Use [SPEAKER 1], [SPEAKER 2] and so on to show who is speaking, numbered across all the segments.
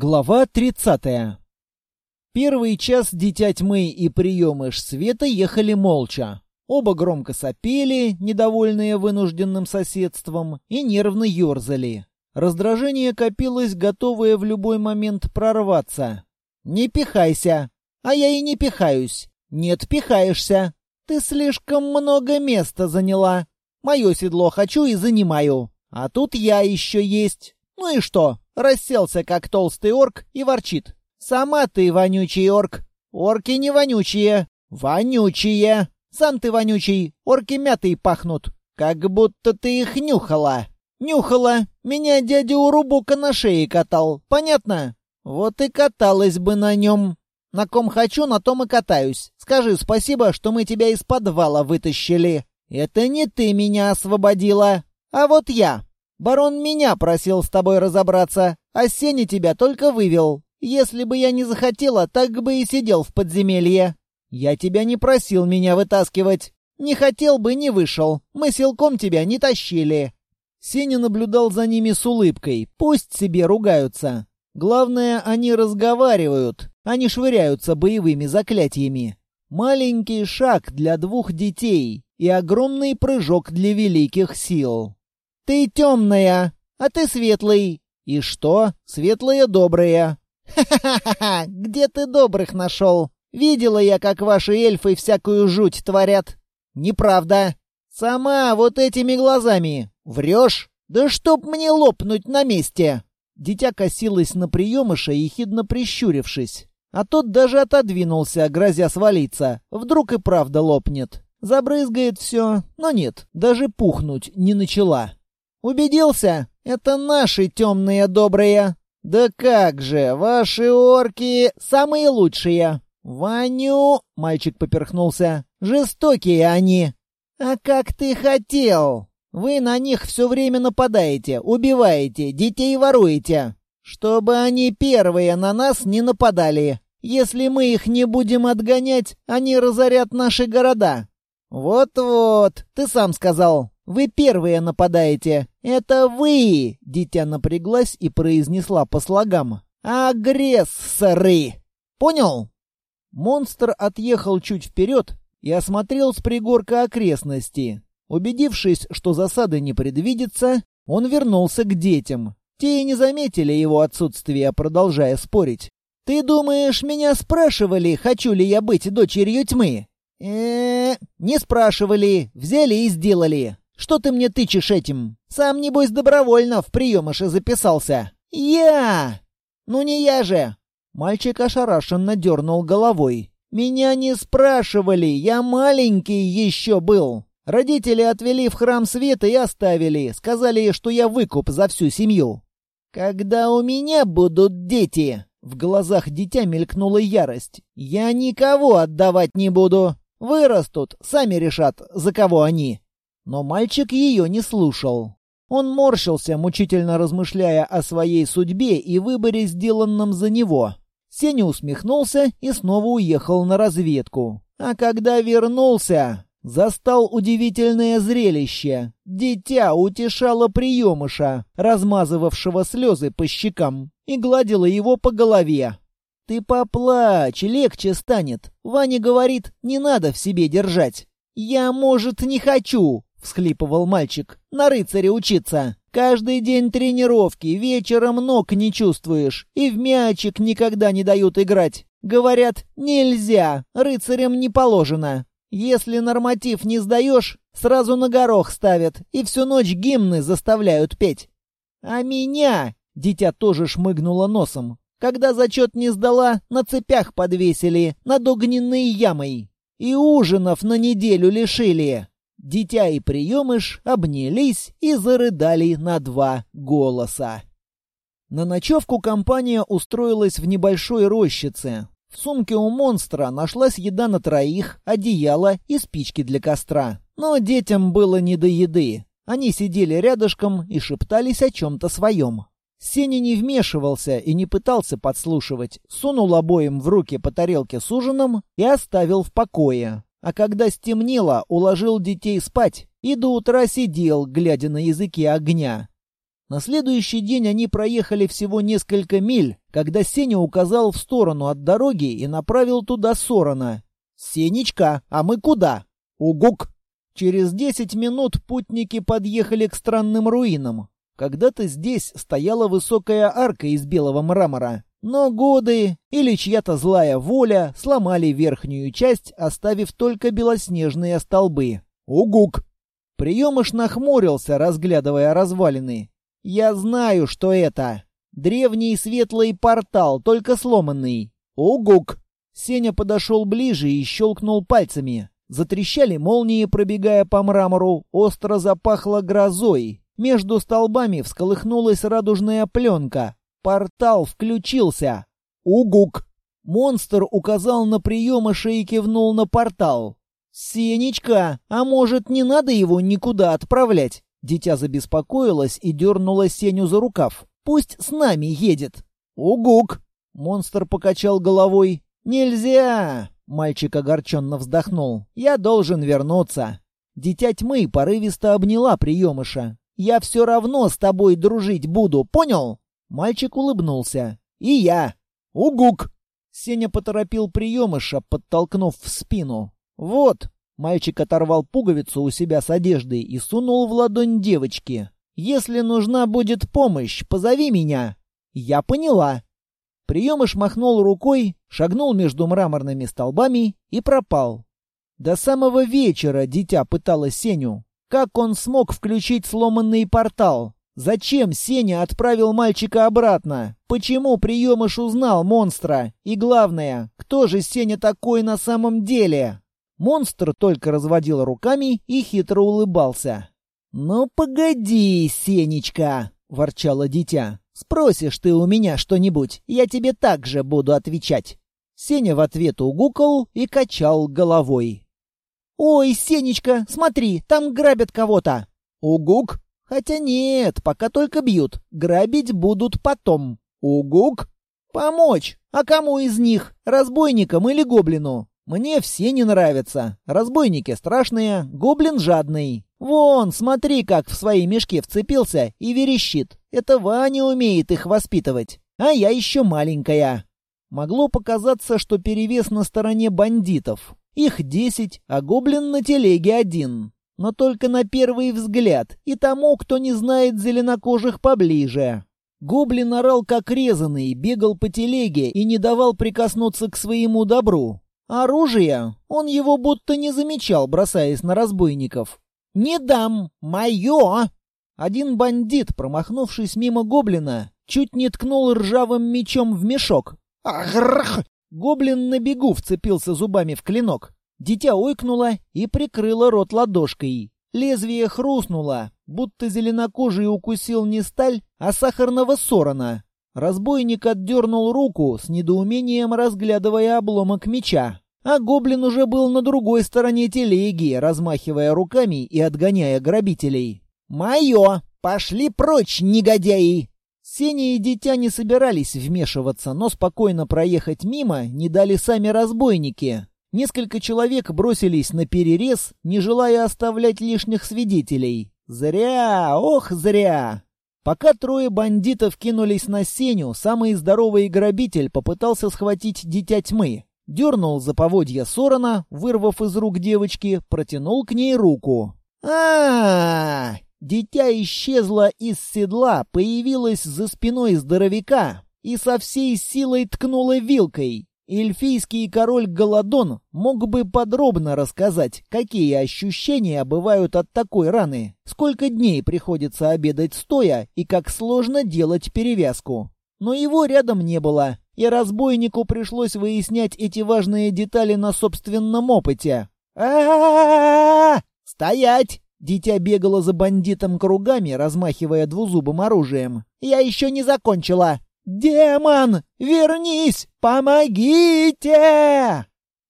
[SPEAKER 1] Глава 30. Первый час Дитя Тьмы и Приемыш Света ехали молча. Оба громко сопели, недовольные вынужденным соседством, и нервно ерзали. Раздражение копилось, готовое в любой момент прорваться. «Не пихайся!» «А я и не пихаюсь!» «Нет, пихаешься!» «Ты слишком много места заняла!» «Мое седло хочу и занимаю!» «А тут я еще есть!» «Ну и что?» Расселся, как толстый орк, и ворчит. «Сама ты вонючий орк. Орки не вонючие. Вонючие. Сам ты вонючий. Орки мятой пахнут. Как будто ты их нюхала. Нюхала. Меня дядя Урубука на шее катал. Понятно? Вот и каталась бы на нем. На ком хочу, на том и катаюсь. Скажи спасибо, что мы тебя из подвала вытащили. Это не ты меня освободила, а вот я. Барон меня просил с тобой разобраться, а Сеня тебя только вывел. Если бы я не захотела, так бы и сидел в подземелье. Я тебя не просил меня вытаскивать. Не хотел бы, не вышел. Мы силком тебя не тащили». Сеня наблюдал за ними с улыбкой. Пусть себе ругаются. Главное, они разговаривают, они а швыряются боевыми заклятиями. Маленький шаг для двух детей и огромный прыжок для великих сил. «Ты темная, а ты светлый». «И что? Светлые добрые». «Ха-ха-ха! Где ты добрых нашел? Видела я, как ваши эльфы всякую жуть творят». «Неправда. Сама вот этими глазами. Врешь? Да чтоб мне лопнуть на месте!» Дитя косилось на приемыша, ехидно прищурившись. А тот даже отодвинулся, грозя свалиться. Вдруг и правда лопнет. Забрызгает все, но нет, даже пухнуть не начала. Убедился? Это наши темные добрые. Да как же, ваши орки самые лучшие. Ваню, мальчик поперхнулся. Жестокие они. А как ты хотел? Вы на них все время нападаете, убиваете, детей воруете. Чтобы они первые на нас не нападали. Если мы их не будем отгонять, они разорят наши города. Вот-вот, ты сам сказал. Вы первые нападаете. Это вы!» Дитя напряглась и произнесла по слогам. «Агрессоры!» «Понял?» Монстр отъехал чуть вперед и осмотрел с пригорка окрестности. Убедившись, что засады не предвидится, он вернулся к детям. Те и не заметили его отсутствия, продолжая спорить. «Ты думаешь, меня спрашивали, хочу ли я быть дочерью тьмы?» э, -э не спрашивали, взяли и сделали. Что ты мне тычешь этим? Сам, небось, добровольно в приемыше записался. Я! Ну не я же!» Мальчик ошарашенно дернул головой. «Меня не спрашивали, я маленький еще был. Родители отвели в храм света и оставили. Сказали, что я выкуп за всю семью. Когда у меня будут дети...» В глазах дитя мелькнула ярость. «Я никого отдавать не буду. Вырастут, сами решат, за кого они. Но мальчик ее не слушал. Он морщился, мучительно размышляя о своей судьбе и выборе, сделанном за него. Сеня усмехнулся и снова уехал на разведку. А когда вернулся, застал удивительное зрелище. Дитя утешало приемыша, размазывавшего слезы по щекам, и гладило его по голове. «Ты поплачь, легче станет. Ваня говорит, не надо в себе держать. Я, может, не хочу, — всхлипывал мальчик. «На рыцаре учиться! Каждый день тренировки, вечером ног не чувствуешь, и в мячик никогда не дают играть. Говорят, нельзя, рыцарям не положено. Если норматив не сдаешь, сразу на горох ставят, и всю ночь гимны заставляют петь. А меня, дитя тоже шмыгнуло носом, когда зачет не сдала, на цепях подвесили, над огненной ямой. И ужинов на неделю лишили. Дитя и приемыш обнялись и зарыдали на два голоса. На ночевку компания устроилась в небольшой рощице. В сумке у монстра нашлась еда на троих, одеяло и спички для костра. Но детям было не до еды. Они сидели рядышком и шептались о чем-то своем. Сеня не вмешивался и не пытался подслушивать, сунул обоим в руки по тарелке с ужином и оставил в покое. А когда стемнело, уложил детей спать и до утра сидел, глядя на языки огня. На следующий день они проехали всего несколько миль, когда Сеня указал в сторону от дороги и направил туда Сорона. «Сенечка, а мы куда?» «Угук!» Через десять минут путники подъехали к странным руинам. Когда-то здесь стояла высокая арка из белого мрамора, но годы или чья-то злая воля сломали верхнюю часть, оставив только белоснежные столбы. «Угук!» Приемыш нахмурился, разглядывая развалины. «Я знаю, что это. Древний светлый портал, только сломанный. Угук!» Сеня подошел ближе и щелкнул пальцами. Затрещали молнии, пробегая по мрамору, остро запахло грозой. Между столбами всколыхнулась радужная пленка. Портал включился. Угук! Монстр указал на приемыша и кивнул на портал. «Сенечка, а может, не надо его никуда отправлять?» Дитя забеспокоилось и дернуло Сеню за рукав. «Пусть с нами едет». «Угук!» Монстр покачал головой. «Нельзя!» Мальчик огорченно вздохнул. «Я должен вернуться». Дитя тьмы порывисто обняла приемыша. «Я все равно с тобой дружить буду, понял?» Мальчик улыбнулся. «И я». «Угук!» Сеня поторопил приемыша, подтолкнув в спину. «Вот!» Мальчик оторвал пуговицу у себя с одеждой и сунул в ладонь девочки. «Если нужна будет помощь, позови меня». «Я поняла». Приемыш махнул рукой, шагнул между мраморными столбами и пропал. До самого вечера дитя пыталось Сеню. Как он смог включить сломанный портал? Зачем Сеня отправил мальчика обратно? Почему приемыш узнал монстра? И главное, кто же Сеня такой на самом деле? Монстр только разводил руками и хитро улыбался. «Ну погоди, Сенечка!» — ворчало дитя. Спросишь ты у меня что-нибудь, я тебе также буду отвечать». Сеня в ответ угукал и качал головой. «Ой, Сенечка, смотри, там грабят кого-то!» «Угук?» «Хотя нет, пока только бьют. Грабить будут потом». «Угук?» «Помочь? А кому из них? Разбойникам или гоблину?» «Мне все не нравятся. Разбойники страшные, гоблин жадный. Вон, смотри, как в свои мешки вцепился и верещит. Это Ваня умеет их воспитывать, а я еще маленькая. Могло показаться, что перевес на стороне бандитов. Их десять, а гоблин на телеге один. Но только на первый взгляд, и тому, кто не знает зеленокожих поближе. Гоблин орал как резанный, бегал по телеге и не давал прикоснуться к своему добру. Оружие он его будто не замечал, бросаясь на разбойников. «Не дам! Мое!» Один бандит, промахнувшись мимо гоблина, чуть не ткнул ржавым мечом в мешок. «Агрх!» Гоблин на бегу вцепился зубами в клинок. Дитя ойкнуло и прикрыло рот ладошкой. Лезвие хрустнуло, будто зеленокожий укусил не сталь, а сахарного сорона. Разбойник отдернул руку, с недоумением разглядывая обломок меча. А гоблин уже был на другой стороне телеги, размахивая руками и отгоняя грабителей. «Мое! Пошли прочь, негодяи!» Сеня и дитя не собирались вмешиваться, но спокойно проехать мимо не дали сами разбойники. Несколько человек бросились на перерез, не желая оставлять лишних свидетелей. Зря, ох, зря! Пока трое бандитов кинулись на Сеню, самый здоровый грабитель попытался схватить дитя тьмы. Дернул за поводья Сорона, вырвав из рук девочки, протянул к ней руку. а, -а, -а Дитя исчезло из седла, появилось за спиной здоровяка и со всей силой ткнула вилкой. Эльфийский король Голодон мог бы подробно рассказать, какие ощущения бывают от такой раны, сколько дней приходится обедать стоя и как сложно делать перевязку. Но его рядом не было, и разбойнику пришлось выяснять эти важные детали на собственном опыте. а Стоять!» Дитя бегало за бандитом кругами, размахивая двузубым оружием. «Я еще не закончила!» «Демон! Вернись! Помогите!»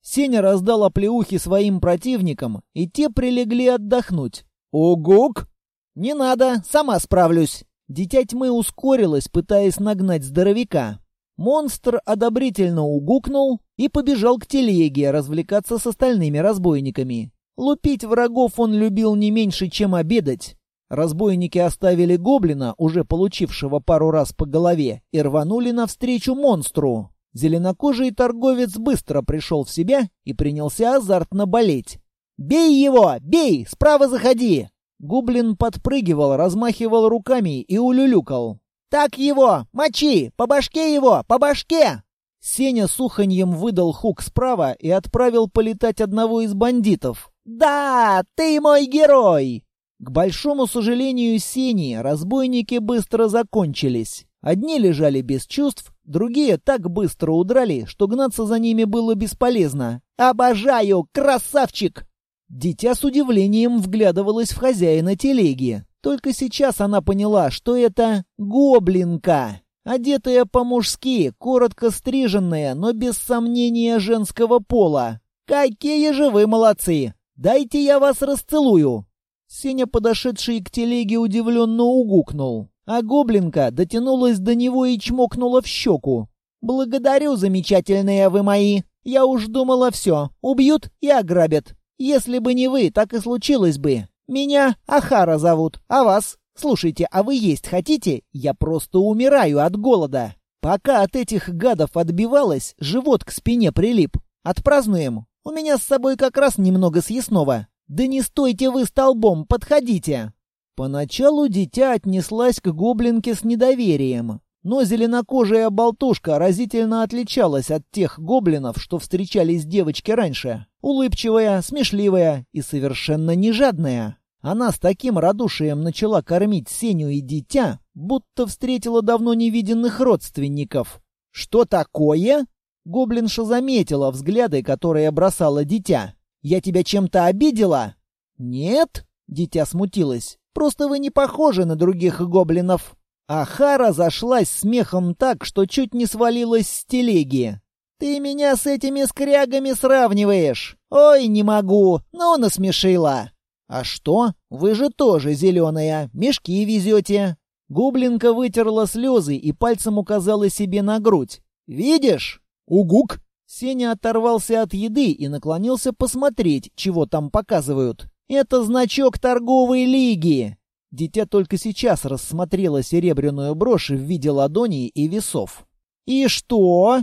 [SPEAKER 1] Сеня раздал оплеухи своим противникам, и те прилегли отдохнуть. «Угук!» «Не надо, сама справлюсь!» Дитя тьмы ускорилась, пытаясь нагнать здоровяка. Монстр одобрительно угукнул и побежал к телеге развлекаться с остальными разбойниками. Лупить врагов он любил не меньше, чем обедать. Разбойники оставили гоблина, уже получившего пару раз по голове, и рванули навстречу монстру. Зеленокожий торговец быстро пришел в себя и принялся азартно болеть. «Бей его! Бей! Справа заходи!» Гоблин подпрыгивал, размахивал руками и улюлюкал. «Так его! Мочи! По башке его! По башке!» Сеня суханьем выдал хук справа и отправил полетать одного из бандитов. «Да, ты мой герой!» К большому сожалению Сени, разбойники быстро закончились. Одни лежали без чувств, другие так быстро удрали, что гнаться за ними было бесполезно. «Обожаю! Красавчик!» Дитя с удивлением вглядывалось в хозяина телеги. Только сейчас она поняла, что это гоблинка. Одетая по-мужски, коротко стриженная, но без сомнения женского пола. «Какие же вы молодцы! Дайте я вас расцелую!» Сеня, подошедший к телеге, удивленно угукнул, а гоблинка дотянулась до него и чмокнула в щеку. «Благодарю, замечательные вы мои! Я уж думала все, убьют и ограбят. Если бы не вы, так и случилось бы. Меня Ахара зовут, а вас? Слушайте, а вы есть хотите? Я просто умираю от голода. Пока от этих гадов отбивалась, живот к спине прилип. Отпразднуем. У меня с собой как раз немного съестного. Да не стойте вы столбом, подходите. Поначалу дитя отнеслась к гоблинке с недоверием. Но зеленокожая болтушка разительно отличалась от тех гоблинов, что встречались девочки раньше. Улыбчивая, смешливая и совершенно не жадная. Она с таким радушием начала кормить Сеню и дитя, будто встретила давно невиденных родственников. «Что такое?» Гоблинша заметила взгляды, которые бросала дитя. «Я тебя чем-то обидела?» «Нет?» — дитя смутилась. «Просто вы не похожи на других гоблинов». Ахара зашлась смехом так, что чуть не свалилась с телеги. «Ты меня с этими скрягами сравниваешь? Ой, не могу, ну насмешила!» «А что? Вы же тоже зеленая, мешки везете». Гоблинка вытерла слезы и пальцем указала себе на грудь. «Видишь?» «Угук!» Сеня оторвался от еды и наклонился посмотреть, чего там показывают. «Это значок торговой лиги!» Дитя только сейчас рассмотрело серебряную брошь в виде ладоней и весов. «И что?»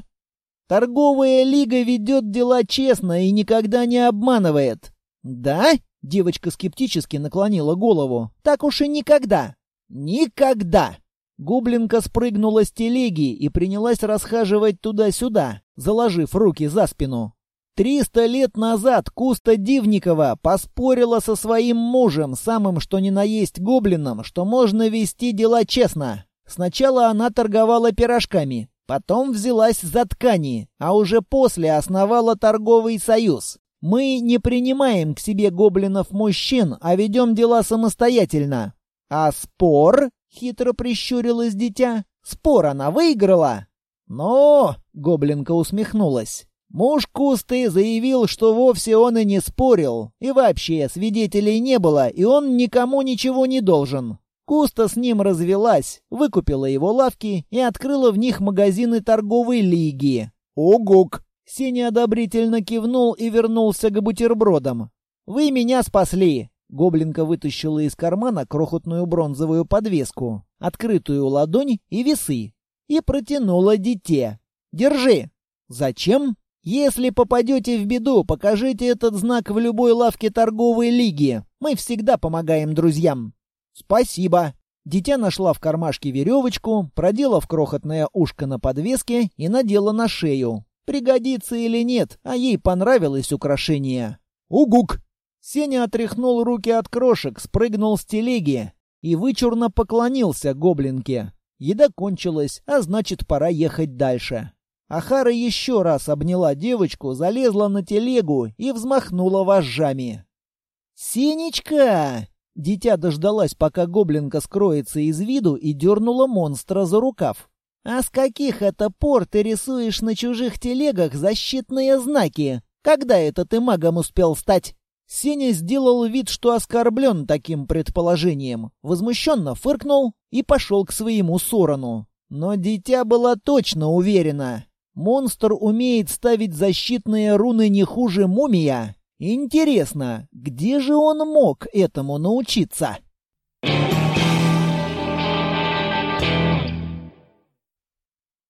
[SPEAKER 1] «Торговая лига ведет дела честно и никогда не обманывает». «Да?» Девочка скептически наклонила голову. «Так уж и никогда!» «Никогда!» Гоблинка спрыгнула с телеги и принялась расхаживать туда-сюда, заложив руки за спину. Триста лет назад Куста Дивникова поспорила со своим мужем, самым что ни на есть гоблином, что можно вести дела честно. Сначала она торговала пирожками, потом взялась за ткани, а уже после основала торговый союз. Мы не принимаем к себе гоблинов-мужчин, а ведем дела самостоятельно. А спор, хитро прищурилось дитя, спор она выиграла. Но, гоблинка усмехнулась. Муж Кусты заявил, что вовсе он и не спорил, и вообще свидетелей не было, и он никому ничего не должен. Куста с ним развелась, выкупила его лавки и открыла в них магазины торговой лиги. Огук! Сеня одобрительно кивнул и вернулся к бутербродам. «Вы меня спасли!» Гоблинка вытащила из кармана крохотную бронзовую подвеску, открытую ладонь и весы, и протянула дите. «Держи!» «Зачем?» «Если попадете в беду, покажите этот знак в любой лавке торговой лиги. Мы всегда помогаем друзьям». «Спасибо». Дитя нашла в кармашке веревочку, продела в крохотное ушко на подвеске и надела на шею. Пригодится или нет, а ей понравилось украшение. «Угук!» Сеня отряхнул руки от крошек, спрыгнул с телеги и вычурно поклонился гоблинке. Еда кончилась, а значит, пора ехать дальше. Ахара еще раз обняла девочку, залезла на телегу и взмахнула вожжами. «Сенечка!» Дитя дождалась, пока гоблинка скроется из виду, и дернула монстра за рукав. «А с каких это пор ты рисуешь на чужих телегах защитные знаки? Когда это ты магом успел стать?» Сеня сделал вид, что оскорблен таким предположением, возмущенно фыркнул и пошел к своему Сорону. Но дитя было точно уверена. Монстр умеет ставить защитные руны не хуже мумия. Интересно, где же он мог этому научиться?